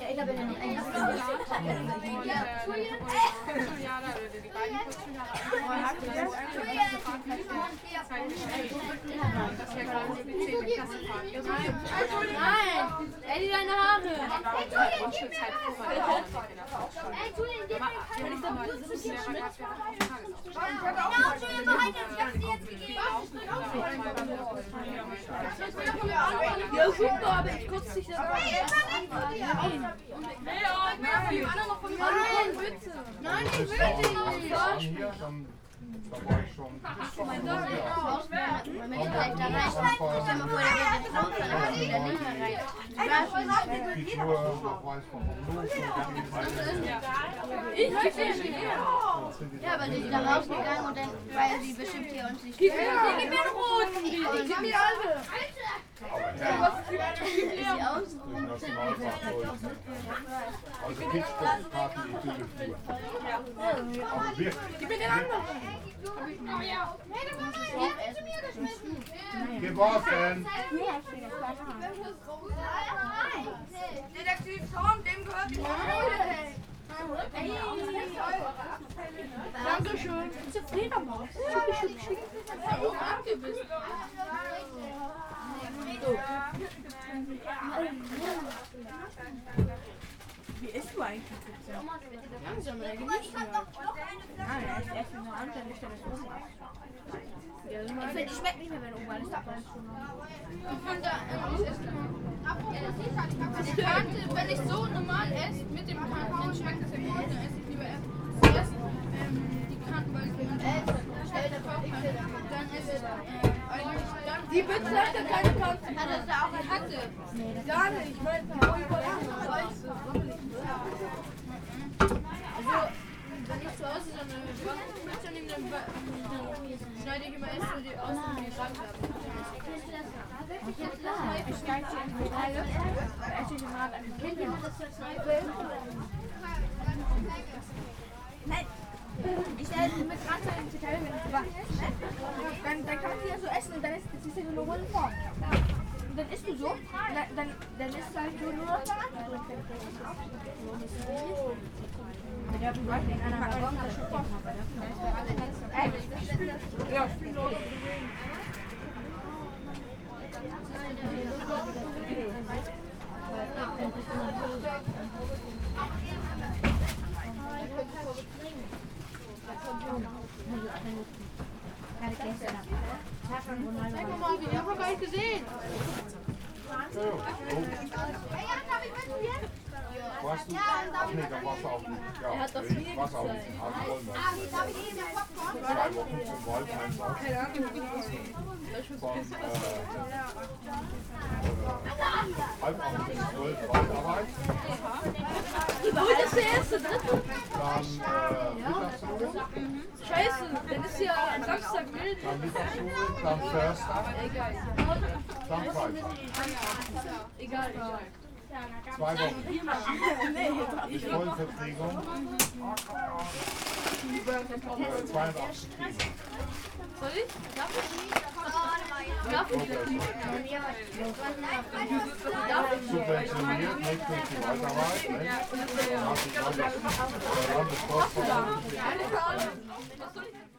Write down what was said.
Ja, ich habe ja nicht Nein! Eddie, deine Haare! Ey, Julian, gib mir keine Genau, Julian, behalte jetzt, ich hab sie jetzt gegeben. Super, aber ich kotze dich dabei. Dir. Nein, bitte. Nein, ich will dich nicht. Hier, dann, da war ich schon. Wenn ich gleich da rein, stell mal vor, der wird jetzt raus, dann kann ich wieder nicht mehr weiß Blut, Ich krieg sie Ja, aber die ist da rausgegangen und dann, weil sie bestimmt hier uns nicht Gib mir den roten, gib mir alle. Ist sie aus? Also Kitschkopfkarten, Idylle Flur. Aber wirklich. Gib mir den anderen. Geworfen! Detektiv Tom, dem gehört die Dankeschön. Eine Fledermaus. Schicki, schicki, schicki. abgebissen. Wie isst du eigentlich Pizza? Langsam, er genießt Ah, er ist erst in der Hand, dann ist er das ab. Das Ich finde, die schmeckt nicht mehr, wenn oben alles dabei ist. Die Kante, wenn ich so normal esse, mit dem Kanten, dann schmeckt das ja gut. Dann esse ich lieber erst ähm, die Kanten, weil ich mir dann dann esse ich äh, eigentlich dann Die Pizza hat ja keine Kante. Hat das da auch Hatte. Gar nicht. Ich meine, Also, wenn ich zu Hause so eine Pizza nehme, dann, dann schneide ich immer erst so die aus und die Rand ich steige sie in die Reihe. Da esse ich immer ein Kind. Nein. Ich esse mit Ranze in die Teile, wenn ich wach. Dann, dann kann sie ja so essen und dann ist ja nur eine runde Form. Und dann isst du so, dann, dann, dann ist es halt nur nur noch der andere. Ja, du weißt nicht, einer hat Echt? Ja, Zeig mir mal, wie habe gar nicht gesehen. Oh, warst du? Ach nee, da warst du auch nicht. Ja, er hat das nee, warst auch nicht. Also wollen wir. Darf ich eben Popcorn? Zwei Wochen zum Wald, eins auch. Von äh, halb acht bis zwölf Waldarbeit. Gut, ist der erste, dritte. Dann äh, Mittagsruhe, Scheiße, dann ist ja Samstag wild. dann Mittagsruhe, dann Förster, dann Freitag. Egal, egal. Zwei Wochen. Mit Vollverpflegung. Äh, 82 Kilo. Soll ich? Darf ich? Darf ich? Subventioniert, nicht durch die. Ne? Was soll ich?